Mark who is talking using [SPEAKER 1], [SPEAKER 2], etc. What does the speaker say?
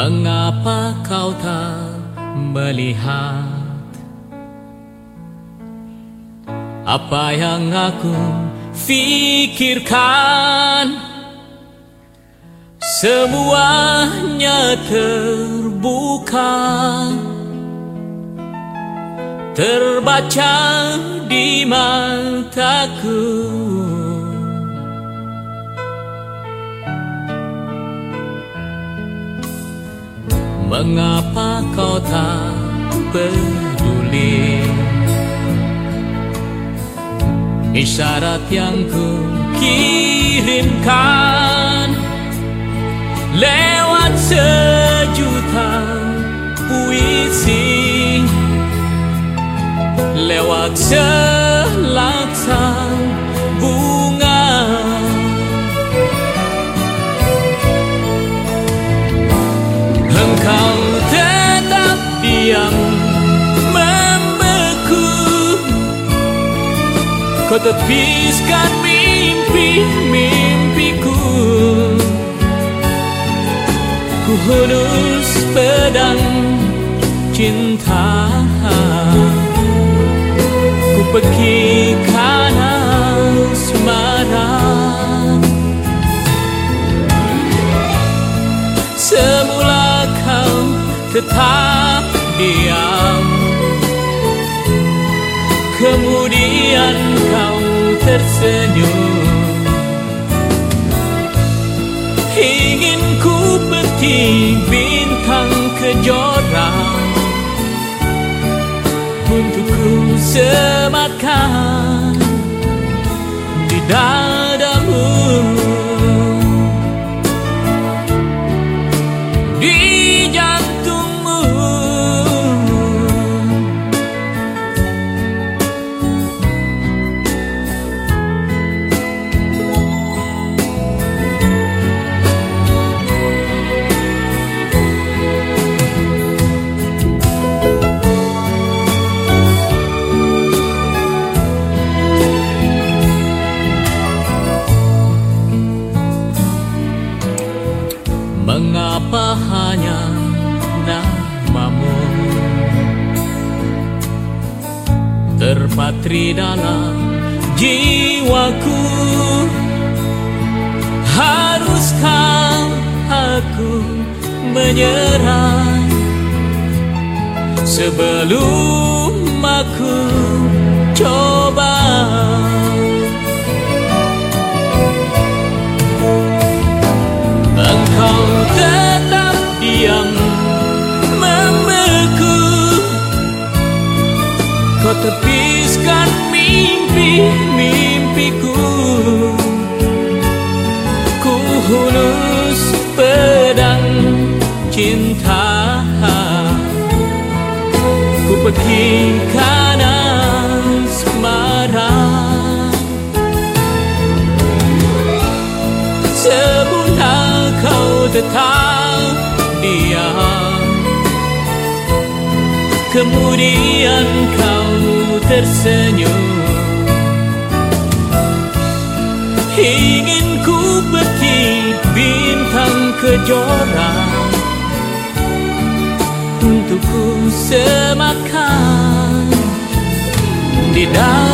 [SPEAKER 1] Mengapa kau tak melihat? Apa yang aku fikirkan? Semuanya terbuka. Terbaca di mataku Mengapa kau tak peduli? Isyarat yang ku kirimkan Lewat sejuta puisi Lewat selaksan tepiskan mimpi-mimpiku Ku hulus pedang cinta. Ku pekikan asmara. Semula kau tetap diam tersenyum. Ingin ku petik bintang kejora Untuk ku sematkan di dadamu Terpatri dalam jiwaku. Haruskah aku menyerah? Sebelum aku Ku pekikan asmara Semula kau tetap diam. Kemudian kau tersenyum. Ingin ku petik bintang kejora Untuk ku sematkan di dadamu